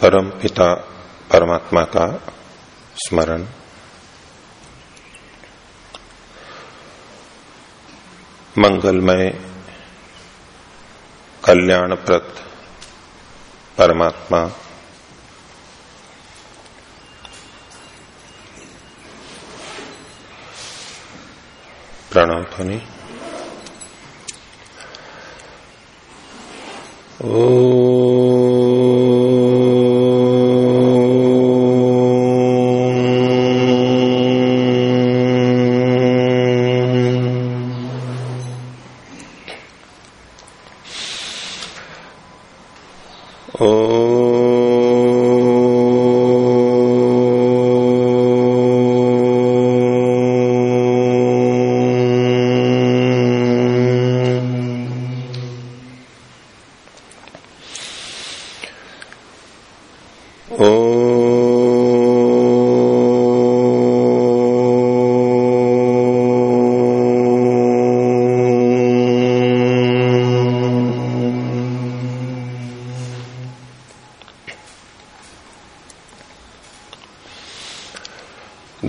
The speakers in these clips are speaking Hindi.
परम पिता परमात्मा का स्मरण। मंगलमय कल्याणप्रद परमात्मा। प्रणव ध्वनि। ओ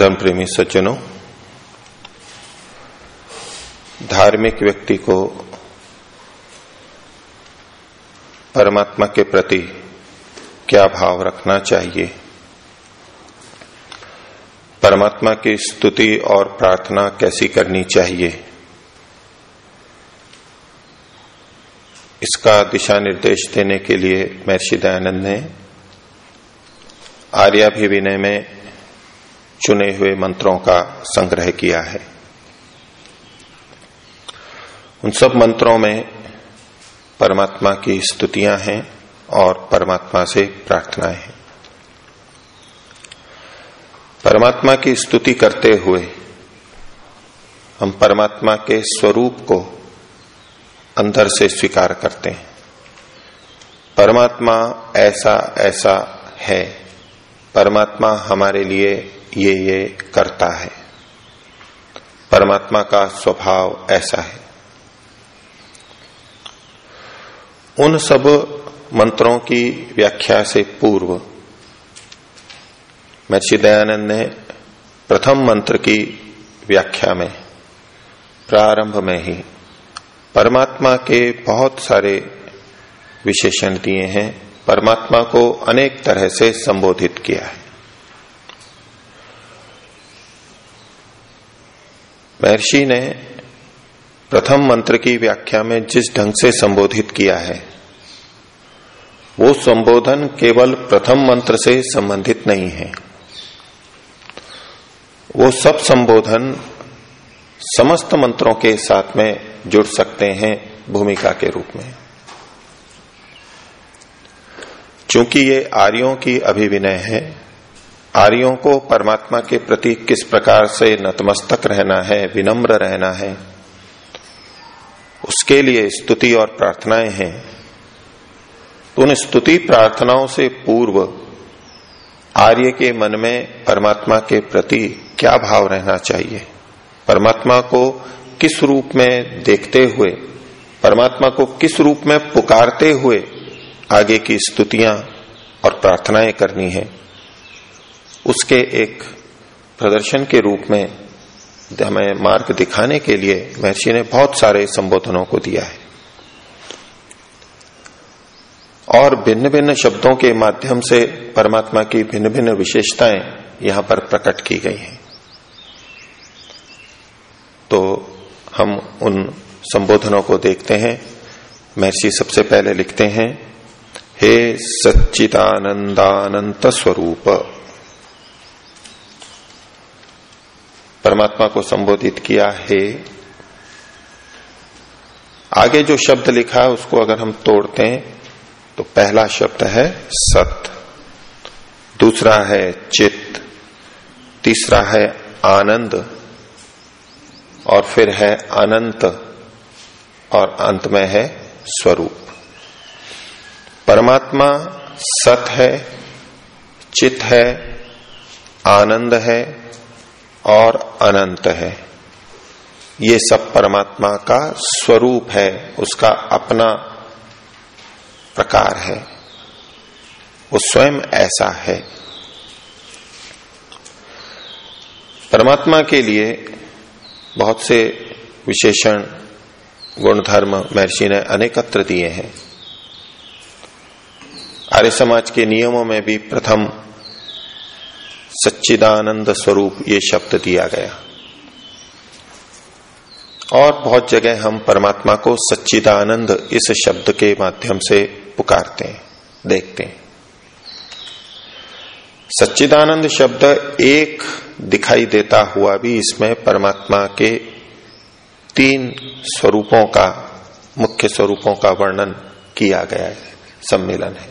धर्म प्रेमी सज्जनों, धार्मिक व्यक्ति को परमात्मा के प्रति क्या भाव रखना चाहिए? परमात्मा की स्तुति और प्रार्थना कैसी करनी चाहिए? इसका दिशा निर्देश देने के लिए महर्षि दयानंद ने आर्याभिविनय में चुने हुए मंत्रों का संग्रह किया है। उन सब मंत्रों में परमात्मा की स्तुतियाँ हैं और परमात्मा से प्रार्थनाएँ हैं। परमात्मा की स्तुति करते हुए हम परमात्मा के स्वरूप को अंदर से स्वीकार करते हैं। परमात्मा ऐसा ऐसा है। परमात्मा हमारे लिए ये ये करता है। परमात्मा का स्वभाव ऐसा है। उन सब मंत्रों की व्याख्या से पूर्व महर्षि दयानंद ने प्रथम मंत्र की व्याख्या में, प्रारंभ में ही परमात्मा के बहुत सारे विशेषण दिए हैं। परमात्मा को अनेक तरह से संबोधित किया है। महर्षि ने प्रथम मंत्र की व्याख्या में जिस ढंग से संबोधित किया है, वो संबोधन केवल प्रथम मंत्र से संबंधित नहीं है। वो सब संबोधन समस्त मंत्रों के साथ में जुड़ सकते हैं भूमिका के रूप में। चूँकि ये आर्यों की अभिविनय है आर्यों को परमात्मा के प्रति किस प्रकार से नतमस्तक रहना है, विनम्र रहना है, उसके लिए स्तुति और प्रार्थनाएँ हैं। तो उन स्तुति प्रार्थनाओं से पूर्व आर्य के मन में परमात्मा के प्रति क्या भाव रहना चाहिए? परमात्मा को किस रूप में देखते हुए, परमात्मा को किस रूप में पुकारते हुए आगे की स्तुतियाँ और प्रार्थनाएँ करनी है? उसके एक प्रदर्शन के रूप में हमें मार्ग दिखाने के लिए महर्षि ने बहुत सारे संबोधनों को दिया है। और भिन्न भिन्न शब्दों के माध्यम से परमात्मा की भिन्न भिन्न विशेषताएँ यहाँ पर प्रकट की गई हैं। तो हम उन संबोधनों को देखते हैं। महर्षि सबसे पहले लिखते हैं, हे सच्चिदानंदानंत स्वरूप परमात्मा को संबोधित किया, है, आगे जो शब्द लिखा है, उसको अगर हम तोड़ते हैं तो पहला शब्द है सत, दूसरा है चित्त, तीसरा है आनंद, और फिर है अनंत, और अंत में है स्वरूप. परमात्मा सत है चित है, आनंद है और अनंत है। ये सब परमात्मा का स्वरूप है, उसका अपना प्रकार है। वो स्वयं ऐसा है। परमात्मा के लिए बहुत से विशेषण, गुणधर्म महर्षि ने अनेकत्र दिए हैं। आर्य समाज के नियमों में भी प्रथम सच्चिदानंद स्वरूप ये शब्द दिया गया। और बहुत जगह हम परमात्मा को सच्चिदानंद इस शब्द के माध्यम से पुकारते हैं, देखते हैं। सच्चिदानंद शब्द एक दिखाई देता हुआ भी इसमें परमात्मा के तीन स्वरूपों का, मुख्य स्वरूपों का वर्णन किया गया है, सम्मेलन है।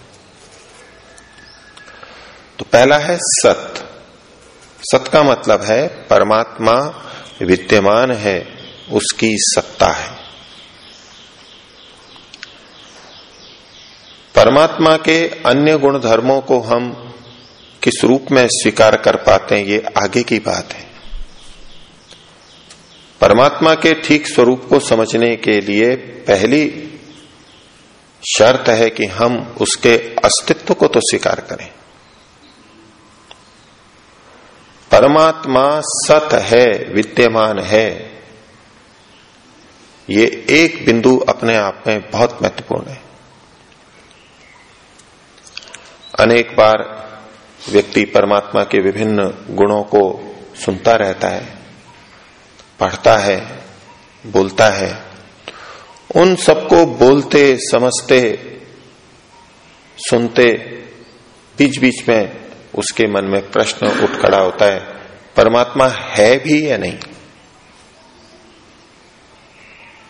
तो पहला है सत सत का मतलब है परमात्मा विद्यमान है, उसकी सत्ता है। परमात्मा के अन्य गुण धर्मों को हम किस रूप में स्वीकार कर पाते हैं, ये आगे की बात है। परमात्मा के ठीक स्वरूप को समझने के लिए पहली शर्त है कि हम उसके अस्तित्व को तो स्वीकार करें। परमात्मा सत है, विद्यमान है। ये एक बिंदु अपने आप में बहुत महत्वपूर्ण है। अनेक बार व्यक्ति परमात्मा के विभिन्न गुणों को सुनता रहता है, पढ़ता है, बोलता है। उन सबको बोलते, समझते, सुनते बीच बीच में उसके मन में प्रश्न उठ खड़ा होता है, परमात्मा है भी या नहीं?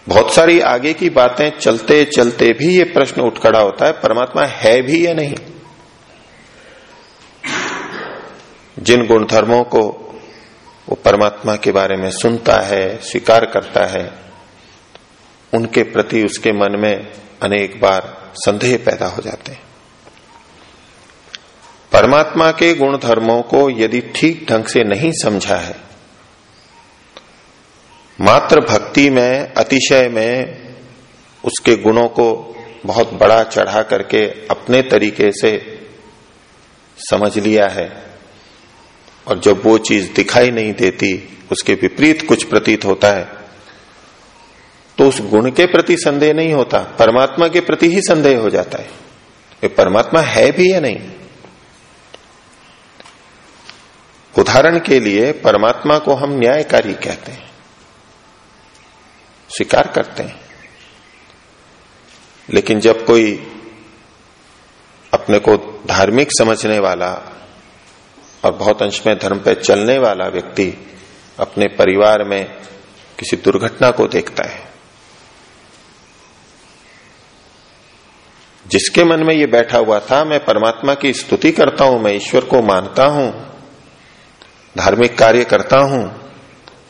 बहुत सारी आगे की बातें चलते चलते भी ये प्रश्न उठ खड़ा होता है, परमात्मा है भी या नहीं? जिन गुण धर्मों को वो परमात्मा के बारे में सुनता है, स्वीकार करता है, उनके प्रति उसके मन में अनेक बार संदेह पैदा हो जाते हैं। परमात्मा के गुण धर्मों को यदि ठीक ढंग से नहीं समझा है मात्र भक्ति में, अतिशय में उसके गुणों को बहुत बड़ा चढ़ा करके अपने तरीके से समझ लिया है और जब वो चीज़ दिखाई नहीं देती, उसके विपरीत कुछ प्रतीत होता है तो उस गुण के प्रति संदेह नहीं होता, परमात्मा के प्रति ही संदेह हो जाता है। ये परमात्मा है भी या नहीं? उदाहरण के लिए परमात्मा को हम न्यायकारी कहते हैं, स्वीकार करते हैं। लेकिन जब कोई अपने को धार्मिक समझने वाला और बहुत अंश में धर्म पे चलने वाला व्यक्ति अपने परिवार में किसी दुर्घटना को देखता है, जिसके मन में ये बैठा हुआ था, मैं परमात्मा की स्तुति करता हूँ, मैं ईश्वर को मानता हूँ धार्मिक कार्य करता हूँ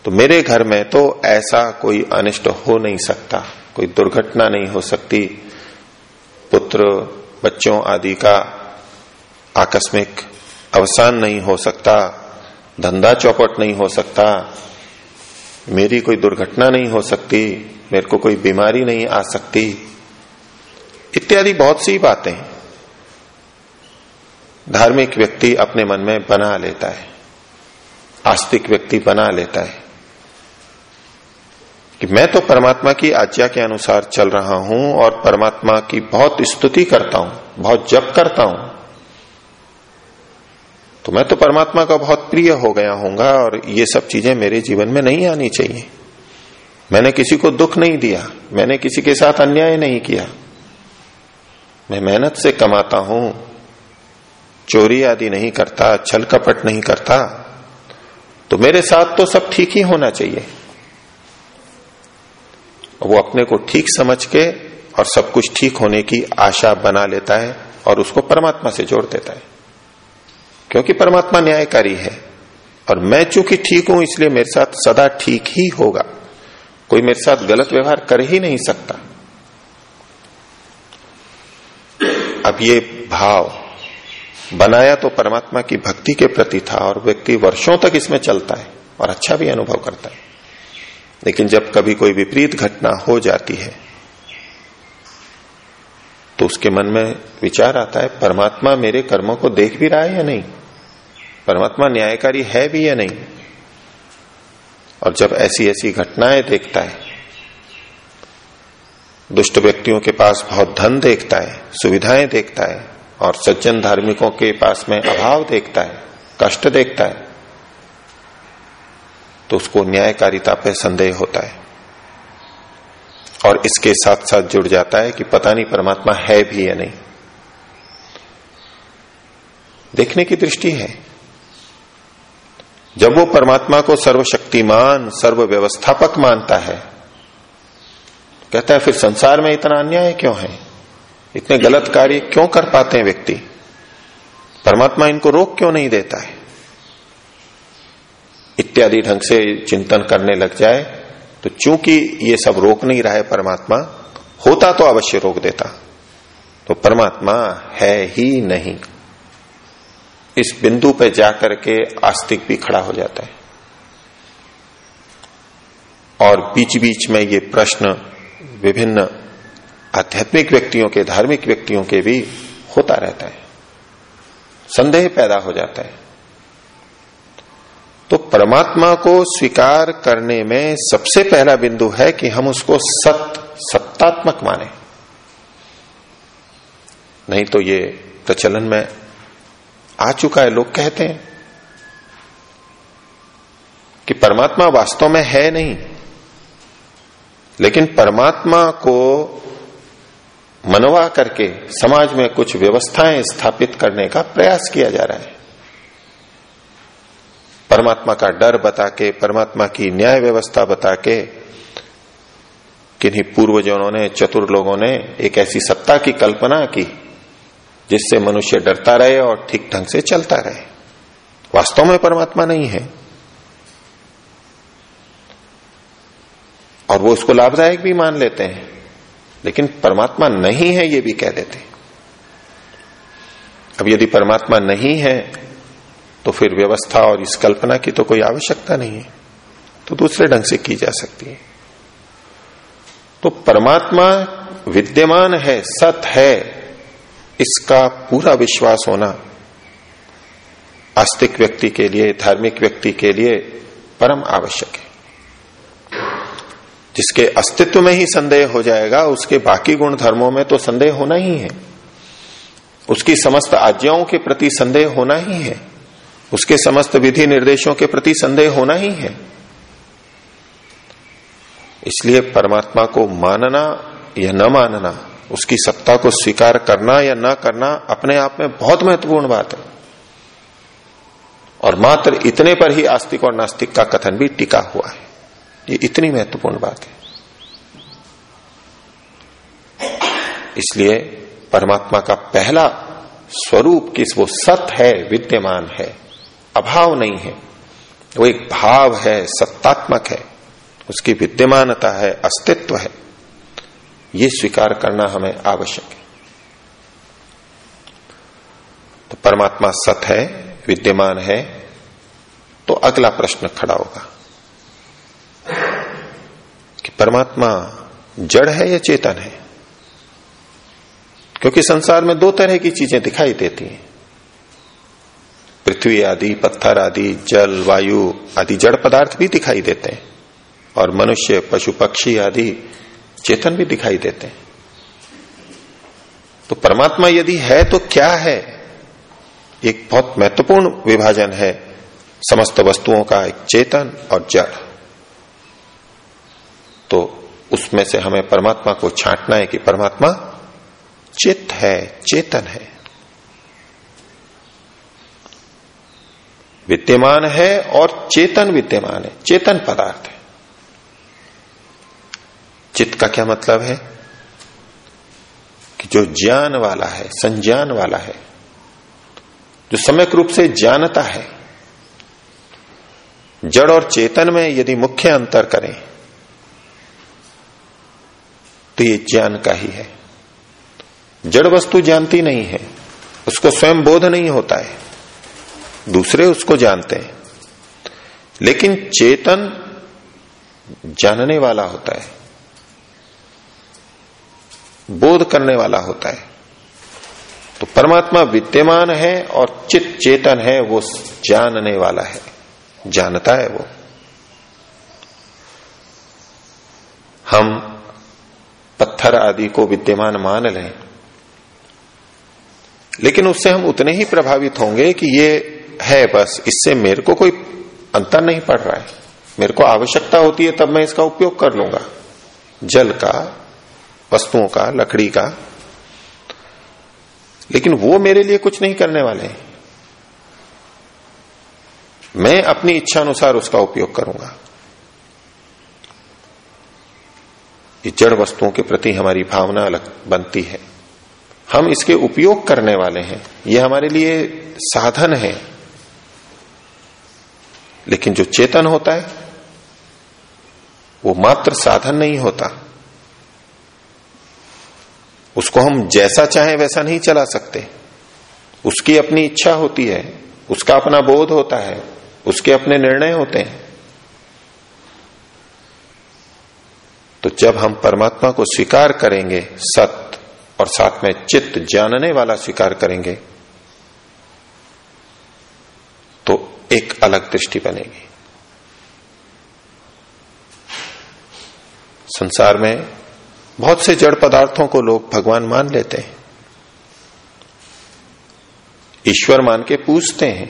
तो मेरे घर में तो ऐसा कोई अनिष्ट हो नहीं सकता, कोई दुर्घटना नहीं हो सकती। पुत्र, बच्चों आदि का आकस्मिक अवसान नहीं हो सकता, धंधा चौपट नहीं हो सकता, मेरी कोई दुर्घटना नहीं हो सकती, मेरे को कोई बीमारी नहीं आ सकती। इत्यादि बहुत सी बातें धार्मिक व्यक्ति अपने मन में बना लेता है। आस्तिक व्यक्ति बना लेता है। कि मैं तो परमात्मा की आज्ञा के अनुसार चल रहा हूँ और परमात्मा की बहुत स्तुति करता हूँ, बहुत जप करता हूँ। तो मैं तो परमात्मा का बहुत प्रिय हो गया होऊँगा और ये सब चीज़ें मेरे जीवन में नहीं आनी चाहिए। मैंने किसी को दुख नहीं दिया, मैंने किसी के साथ अन्याय नहीं किया। मैं मेहनत से कमाता हूँ, चोरी आदि नहीं करता, छल कपट नहीं करता। तो मेरे साथ तो सब ठीक ही होना चाहिए। वो अपने को ठीक समझ के और सब कुछ ठीक होने की आशा बना लेता है और उसको परमात्मा से जोड़ देता है। क्योंकि परमात्मा न्यायकारी है और मैं चूँकि ठीक हूँ, इसलिए मेरे साथ सदा ठीक ही होगा। कोई मेरे साथ गलत व्यवहार कर ही नहीं सकता। अब ये भाव बनाया तो परमात्मा की भक्ति के प्रति था और व्यक्ति वर्षों तक इसमें चलता है और अच्छा भी अनुभव करता है। लेकिन जब कभी कोई विपरीत घटना हो जाती है तो उसके मन में विचार आता है, परमात्मा मेरे कर्मों को देख भी रहा है या नहीं? परमात्मा न्यायकारी है भी या नहीं? और जब ऐसी ऐसी घटनाएँ देखता है, दुष्ट व्यक्तियों के पास बहुत धन देखता है, सुविधाएँ देखता है और सज्जन धार्मिकों के पास में अभाव देखता है, कष्ट देखता है तो उसको न्यायकारिता पे संदेह होता है। और इसके साथ साथ जुड़ जाता है कि पता नहीं परमात्मा है भी या नहीं। देखने की दृष्टि है। जब वो परमात्मा को सर्वशक्तिमान सर्व व्यवस्थापक मानता है, कहता है, फिर संसार में इतना अन्याय क्यों है? इतने गलत कार्य क्यों कर पाते हैं व्यक्ति? परमात्मा इनको रोक क्यों नहीं देता है? इत्यादि ढंग से चिंतन करने लग जाए तो चूँकि ये सब रोक नहीं रहा है परमात्मा, होता तो अवश्य रोक देता। तो परमात्मा है ही नहीं। इस बिंदु पे जाकर के आस्तिक भी खड़ा हो जाता है। और बीच बीच में ये प्रश्न विभिन्न आध्यात्मिक व्यक्तियों के, धार्मिक व्यक्तियों के भी होता रहता है। संदेह पैदा हो जाता है। तो परमात्मा को स्वीकार करने में सबसे पहला बिंदु है कि हम उसको सत, सत्तात्मक माने। नहीं तो ये प्रचलन में आ चुका है, लोग कहते हैं कि परमात्मा वास्तव में है नहीं। लेकिन परमात्मा को मनवा करके समाज में कुछ व्यवस्थाएँ स्थापित करने का प्रयास किया जा रहा है। परमात्मा का डर बता के परमात्मा की न्याय व्यवस्था बता के किन्हीं पूर्वजनों ने, चतुर लोगों ने एक ऐसी सत्ता की कल्पना की, जिससे मनुष्य डरता रहे और ठीक ढंग से चलता रहे। वास्तव में परमात्मा नहीं है। और वो उसको लाभदायक भी मान लेते हैं। लेकिन परमात्मा नहीं है, ये भी कह देते। अब यदि परमात्मा नहीं है तो फिर व्यवस्था और इस कल्पना की तो कोई आवश्यकता नहीं है। तो दूसरे ढंग से की जा सकती है। तो परमात्मा विद्यमान है, सत है, इसका पूरा विश्वास होना, आस्तिक व्यक्ति के लिए, धार्मिक व्यक्ति के लिए परम आवश्यक है। जिसके अस्तित्व में ही संदेह हो जाएगा, उसके बाकी गुण धर्मों में तो संदेह होना ही है। उसकी समस्त आज्ञाओं के प्रति संदेह होना ही है। उसके समस्त विधि निर्देशों के प्रति संदेह होना ही है। इसलिए परमात्मा को मानना या न मानना, उसकी सत्ता को स्वीकार करना या न करना अपने आप में बहुत महत्वपूर्ण बात है। और मात्र इतने पर ही आस्तिक और नास्तिक का कथन भी टिका हुआ है। ये इतनी महत्वपूर्ण बात है। इसलिए परमात्मा का पहला स्वरूप किस, वो सत है, विद्यमान है, अभाव नहीं है। वो एक भाव है, सत्तात्मक है। उसकी विद्यमानता है, अस्तित्व है। ये स्वीकार करना हमें आवश्यक है। तो परमात्मा सत है, विद्यमान है तो अगला प्रश्न खड़ा होगा। कि परमात्मा जड़ है या चेतन है? क्योंकि संसार में दो तरह की चीज़ें दिखाई देती हैं। पृथ्वी आदि, पत्थर आदि, जल, वायु आदि जड़ पदार्थ भी दिखाई देते हैं। और मनुष्य, पशु, पक्षी आदि चेतन भी दिखाई देते हैं। तो परमात्मा यदि है तो क्या है? एक बहुत महत्वपूर्ण विभाजन है। समस्त वस्तुओं का एक चेतन और जड़। तो उसमें से हमें परमात्मा को छांटना है कि परमात्मा चित्त है, चेतन है। विद्यमान है और चेतन विद्यमान है, चेतन पदार्थ है। चित्त का क्या मतलब है? कि जो ज्ञान वाला है, संज्ञान वाला है, जो सम्यक रूप से जानता है, जड़ और चेतन में यदि मुख्य अंतर करें तो ये ज्ञान का ही है। जड़ वस्तु जानती नहीं है, उसको स्वयं बोध नहीं होता है, दूसरे उसको जानते हैं। लेकिन चेतन जानने वाला होता है, बोध करने वाला होता है। तो परमात्मा विद्यमान है और चित चेतन है, वो जानने वाला है, जानता है वो। हम पत्थर आदि को विद्यमान मान लें। लेकिन उससे हम उतने ही प्रभावित होंगे कि ये है बस, इससे मेरे को कोई अंतर नहीं पड़ रहा है। मेरे को आवश्यकता होती है, तब मैं इसका उपयोग कर लूँगा। जल का, वस्तुओं का, लकड़ी का। लेकिन वो मेरे लिए कुछ नहीं करने वाले हैं। मैं अपनी इच्छा अनुसार उसका उपयोग करूँगा। ये जड़ वस्तुओं के प्रति हमारी भावना अलग बनती है। हम इसके उपयोग करने वाले हैं। ये हमारे लिए साधन है। लेकिन जो चेतन होता है, वो मात्र साधन नहीं होता। उसको हम जैसा चाहें वैसा नहीं चला सकते। उसकी अपनी इच्छा होती है, उसका अपना बोध होता है, उसके अपने निर्णय होते हैं। तो जब हम परमात्मा को स्वीकार करेंगे, सत्य और साथ में चित्त जानने वाला स्वीकार करेंगे तो एक अलग दृष्टि बनेगी। संसार में बहुत से जड़ पदार्थों को लोग भगवान मान लेते हैं, ईश्वर मान के पूछते हैं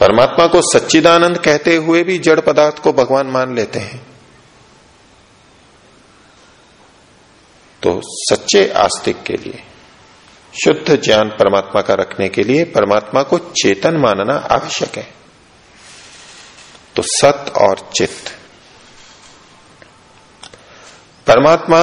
परमात्मा को सच्चिदानंद कहते हुए भी जड़ पदार्थ को भगवान मान लेते हैं। तो सच्चे आस्तिक के लिए, शुद्ध ज्ञान परमात्मा का रखने के लिए परमात्मा को चेतन मानना आवश्यक है। तो सत और चित्त। परमात्मा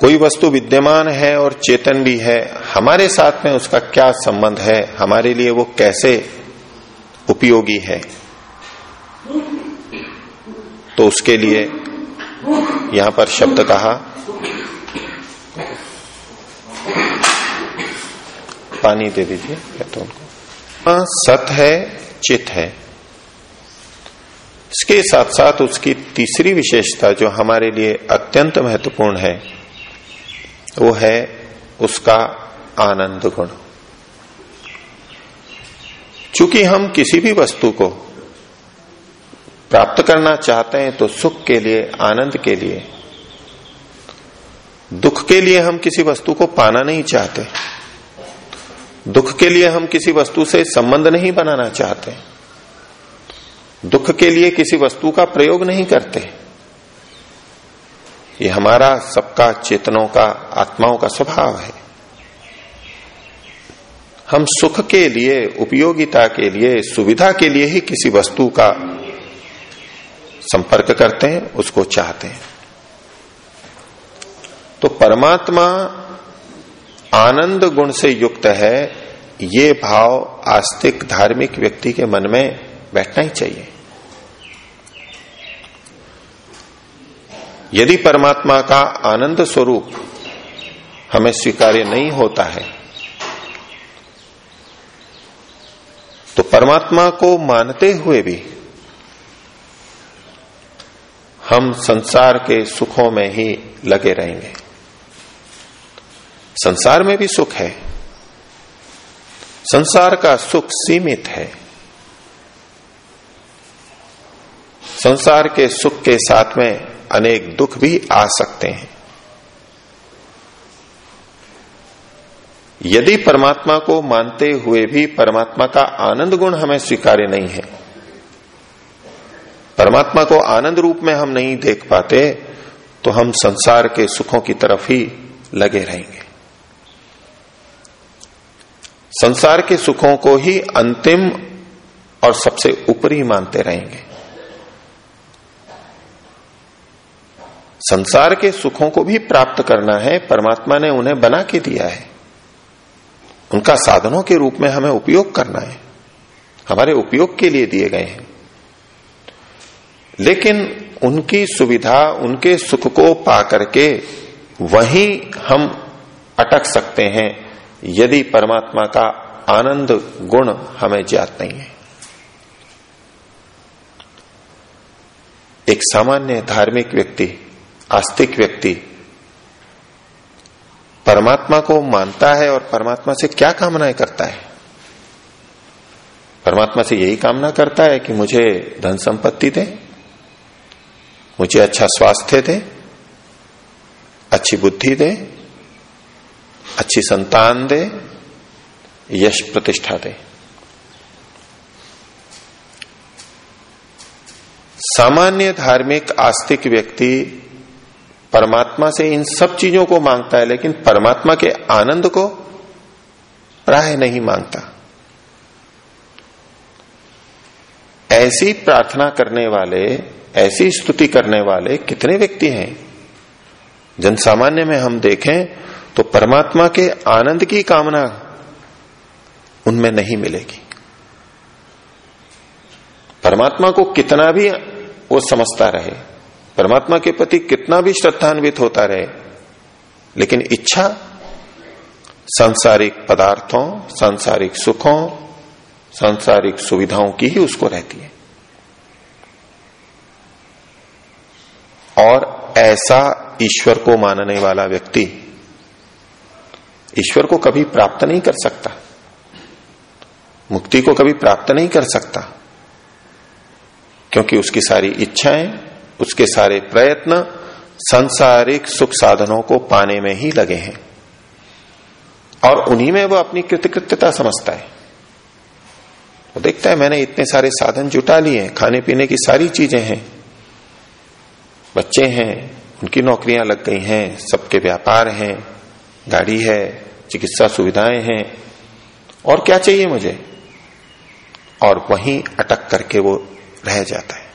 कोई वस्तु विद्यमान है और चेतन भी है हमारे साथ में उसका क्या संबंध है? हमारे लिए वो कैसे उपयोगी है? तो उसके लिए यहाँ पर शब्द कहा पानी दे दीजिए तो उनको। हाँ, सत है चित है। इसके साथ साथ उसकी तीसरी विशेषता जो हमारे लिए अत्यंत महत्वपूर्ण है वो है उसका आनंद गुण। चूँकि हम किसी भी वस्तु को प्राप्त करना चाहते हैं तो सुख के लिए, आनंद के लिए, दुख के लिए हम किसी वस्तु को पाना नहीं चाहते। दुख के लिए हम किसी वस्तु से संबंध नहीं बनाना चाहते। दुख के लिए किसी वस्तु का प्रयोग नहीं करते। ये हमारा सबका चेतनों का, आत्माओं का स्वभाव है। हम सुख के लिए, उपयोगिता के लिए, सुविधा के लिए ही किसी वस्तु का संपर्क करते हैं, उसको चाहते हैं। तो परमात्मा आनंद गुण से युक्त है, ये भाव आस्तिक धार्मिक व्यक्ति के मन में बैठना ही चाहिए। यदि परमात्मा का आनंद स्वरूप हमें स्वीकार्य नहीं होता है तो परमात्मा को मानते हुए भी हम संसार के सुखों में ही लगे रहेंगे। संसार में भी सुख है। संसार का सुख सीमित है। संसार के सुख के साथ में अनेक दुख भी आ सकते हैं। यदि परमात्मा को मानते हुए भी परमात्मा का आनंद गुण हमें स्वीकार्य नहीं है, परमात्मा को आनंद रूप में हम नहीं देख पाते तो हम संसार के सुखों की तरफ़ ही लगे रहेंगे। संसार के सुखों को ही अंतिम और सबसे ऊपरी मानते रहेंगे। संसार के सुखों को भी प्राप्त करना है, परमात्मा ने उन्हें बना के दिया है। उनका साधनों के रूप में हमें उपयोग करना है। हमारे उपयोग के लिए दिए गए हैं। लेकिन उनकी सुविधा, उनके सुख को पा करके वहीं हम अटक सकते हैं, यदि परमात्मा का आनंद, गुण हमें ज्ञात नहीं है। एक सामान्य धार्मिक व्यक्ति आस्तिक व्यक्ति परमात्मा को मानता है और परमात्मा से क्या कामनाएँ करता है? परमात्मा से यही कामना करता है कि मुझे धन संपत्ति दे, मुझे अच्छा स्वास्थ्य दे, अच्छी बुद्धि दे, अच्छी संतान दे, यश प्रतिष्ठा दे। सामान्य धार्मिक आस्तिक व्यक्ति परमात्मा से इन सब चीज़ों को माँगता है, लेकिन परमात्मा के आनंद को प्राय नहीं माँगता। ऐसी प्रार्थना करने वाले, ऐसी स्तुति करने वाले कितने व्यक्ति हैं? जन सामान्य में हम देखें तो परमात्मा के आनंद की कामना उनमें नहीं मिलेगी। परमात्मा को कितना भी वो समझता रहे परमात्मा के प्रति कितना भी श्रद्धान्वित होता रहे, लेकिन इच्छा, सांसारिक पदार्थों, सांसारिक सुखों, सांसारिक सुविधाओं की ही उसको रहती है। और ऐसा ईश्वर को मानने वाला व्यक्ति ईश्वर को कभी प्राप्त नहीं कर सकता, मुक्ति को कभी प्राप्त नहीं कर सकता, क्योंकि उसकी सारी इच्छाएँ उसके सारे प्रयत्न संसारिक सुख साधनों को पाने में ही लगे हैं। और उन्हीं में वो अपनी कृतकृत्यता समझता है। वो देखता है, मैंने इतने सारे साधन जुटा लिए हैं, खाने पीने की सारी चीज़ें हैं। बच्चे हैं, उनकी नौकरियाँ लग गई हैं, सबके व्यापार हैं, गाड़ी है, चिकित्सा सुविधाएँ हैं। और क्या चाहिए मुझे? और वहीं अटक करके वो रह जाता है।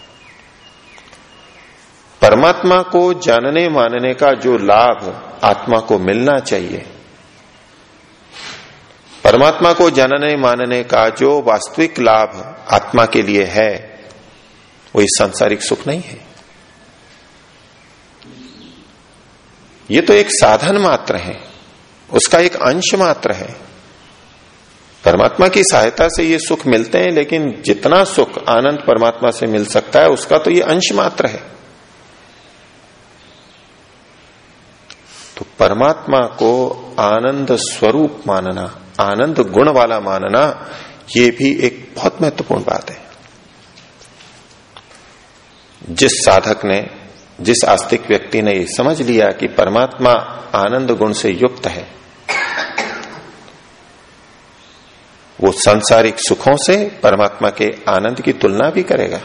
परमात्मा को जानने मानने का जो लाभ आत्मा को मिलना चाहिए। परमात्मा को जानने मानने का जो वास्तविक लाभ आत्मा के लिए है, वो इस सांसारिक सुख नहीं है। ये तो एक साधन मात्र है, उसका एक अंश मात्र है। परमात्मा की सहायता से ये सुख मिलते हैं, लेकिन जितना सुख आनंद परमात्मा से मिल सकता है, उसका तो ये अंश मात्र है। तो परमात्मा को आनंद स्वरूप मानना, आनंद गुण वाला मानना, ये भी एक बहुत महत्वपूर्ण बात है। जिस साधक ने, जिस आस्तिक व्यक्ति ने ये समझ लिया कि परमात्मा आनंद गुण से युक्त है, वो सांसारिक सुखों से परमात्मा के आनंद की तुलना भी करेगा,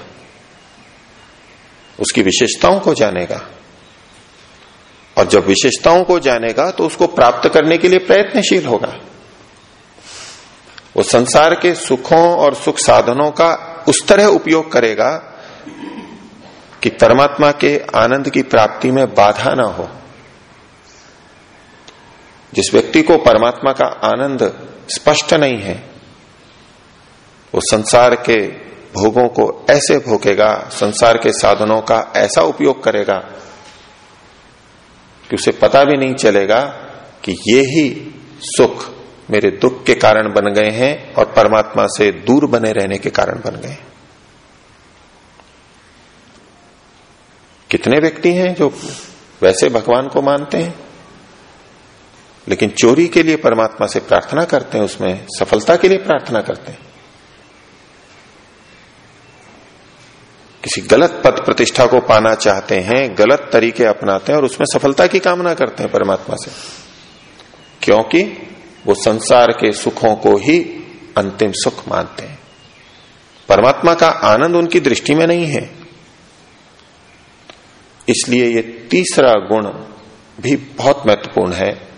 उसकी विशेषताओं को जानेगा। और जब विशेषताओं को जानेगा तो उसको प्राप्त करने के लिए प्रयत्नशील होगा। वो संसार के सुखों और सुख साधनों का उस तरह उपयोग करेगा कि परमात्मा के आनंद की प्राप्ति में बाधा ना हो। जिस व्यक्ति को परमात्मा का आनंद स्पष्ट नहीं है, वो संसार के भोगों को ऐसे भोगेगा, संसार के साधनों का ऐसा उपयोग करेगा कि उसे पता भी नहीं चलेगा कि ये ही सुख मेरे दुख के कारण बन गए हैं और परमात्मा से दूर बने रहने के कारण बन गए कितने व्यक्ति हैं जो वैसे भगवान को मानते हैं, लेकिन चोरी के लिए परमात्मा से प्रार्थना करते हैं, उसमें सफलता के लिए प्रार्थना करते हैं। किसी गलत पद प्रतिष्ठा को पाना चाहते हैं, गलत तरीके अपनाते हैं और उसमें सफलता की कामना करते हैं परमात्मा से। क्योंकि वो संसार के सुखों को ही अंतिम सुख मानते हैं। परमात्मा का आनंद उनकी दृष्टि में नहीं है। इसलिए ये तीसरा गुण भी बहुत महत्वपूर्ण है।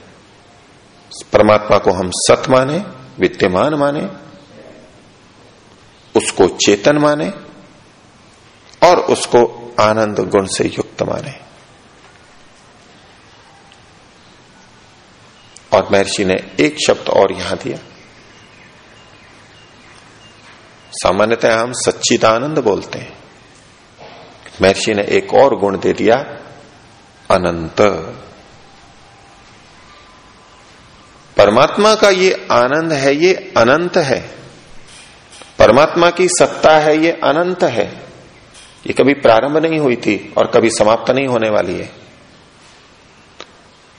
परमात्मा को हम सत माने, विद्यमान माने, उसको चेतन माने और उसको आनंद गुण से युक्त माने। और महर्षि ने एक शब्द और यहाँ दिया। सामान्यतः हम सच्चिदानंद बोलते हैं। महर्षि ने एक और गुण दे दिया, अनंत। परमात्मा का ये आनंद है, ये अनंत है। परमात्मा की सत्ता है, ये अनंत है। ये कभी प्रारंभ नहीं हुई थी और कभी समाप्त नहीं होने वाली है।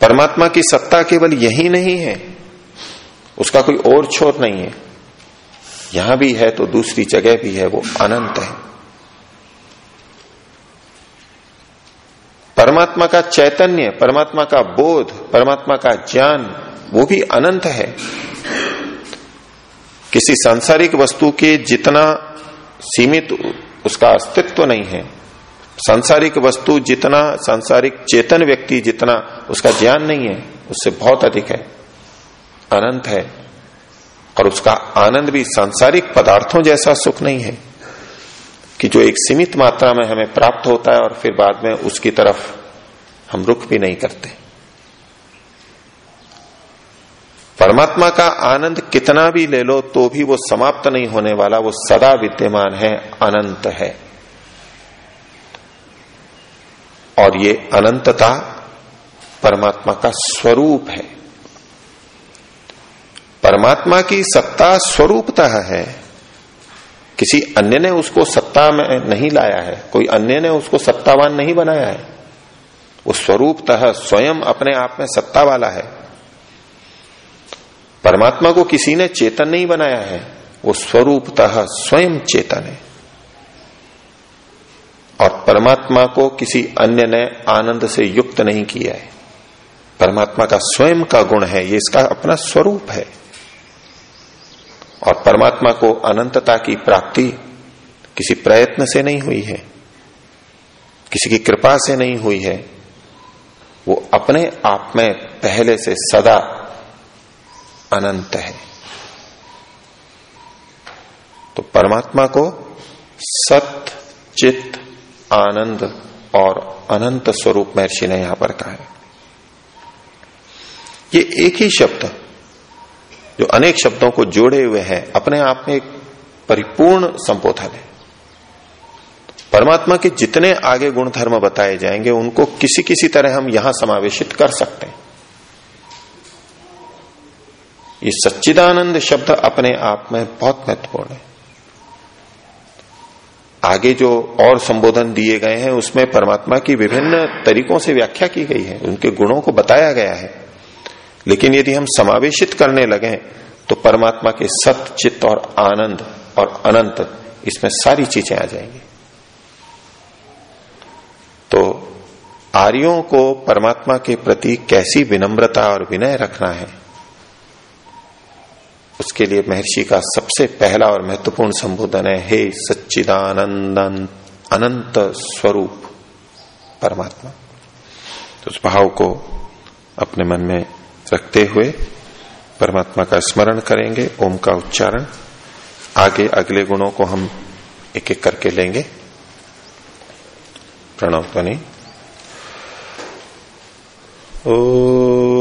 परमात्मा की सत्ता केवल यही नहीं है, उसका कोई और छोर नहीं है। यहाँ भी है तो दूसरी जगह भी है, वो अनंत है। परमात्मा का चैतन्य, परमात्मा का बोध, परमात्मा का ज्ञान, वो भी अनंत है। किसी सांसारिक वस्तु के जितना सीमित उसका अस्तित्व नहीं है। सांसारिक वस्तु जितना, सांसारिक चेतन व्यक्ति जितना, उसका ज्ञान नहीं है, उससे बहुत अधिक है। अनंत है। और उसका आनंद भी सांसारिक पदार्थों जैसा सुख नहीं है कि जो एक सीमित मात्रा में हमें प्राप्त होता है और फिर बाद में उसकी तरफ़ हम रुख भी नहीं करते। परमात्मा का आनंद कितना भी ले लो तो भी वो समाप्त नहीं होने वाला, वो सदा विद्यमान है, अनंत है। और ये अनंतता परमात्मा का स्वरूप है। परमात्मा की सत्ता स्वरूपतः है। किसी अन्य ने उसको सत्ता में नहीं लाया है, कोई अन्य ने उसको सत्तावान नहीं बनाया है। वो स्वरूपतः, स्वयं अपने आप में सत्ता वाला है। परमात्मा को किसी ने चेतन नहीं बनाया है, वो स्वरूपतः स्वयं चेतन है। और परमात्मा को किसी अन्य ने आनंद से युक्त नहीं किया है। परमात्मा का स्वयं का गुण है, ये इसका अपना स्वरूप है। और परमात्मा को अनंतता की प्राप्ति किसी प्रयत्न से नहीं हुई है, किसी की कृपा से नहीं हुई है, वो अपने आप में पहले से सदा अनंत है। तो परमात्मा को सत चित आनंद और अनंत स्वरूप महर्षि ने यहाँ पर कहा है। ये एक ही शब्द, जो अनेक शब्दों को जोड़े हुए हैं, अपने आप में एक परिपूर्ण संबोधन है। परमात्मा के जितने आगे गुण धर्म बताए जाएँगे, उनको किसी किसी तरह हम यहाँ समावेशित कर सकते हैं। ये सच्चिदानंद शब्द अपने आप में बहुत महत्वपूर्ण है। आगे जो और संबोधन दिए गए हैं, उसमें परमात्मा की विभिन्न तरीकों से व्याख्या की गई है, उनके गुणों को बताया गया है। लेकिन यदि हम समावेशित करने लगे तो परमात्मा के सत, चित्त और आनंद और अनंत, इसमें सारी चीज़ें आ जाएँगी। तो आर्यों को परमात्मा के प्रति कैसी विनम्रता और विनय रखना है उसके लिए महर्षि का सबसे पहला और महत्वपूर्ण संबोधन है, हे सच्चिदानंद अनंत स्वरूप परमात्मा। तो उस भाव को अपने मन में रखते हुए परमात्मा का स्मरण करेंगे, ओम का उच्चारण। आगे अगले गुणों को हम एक एक करके लेंगे। प्रणव ध्वनि। ओ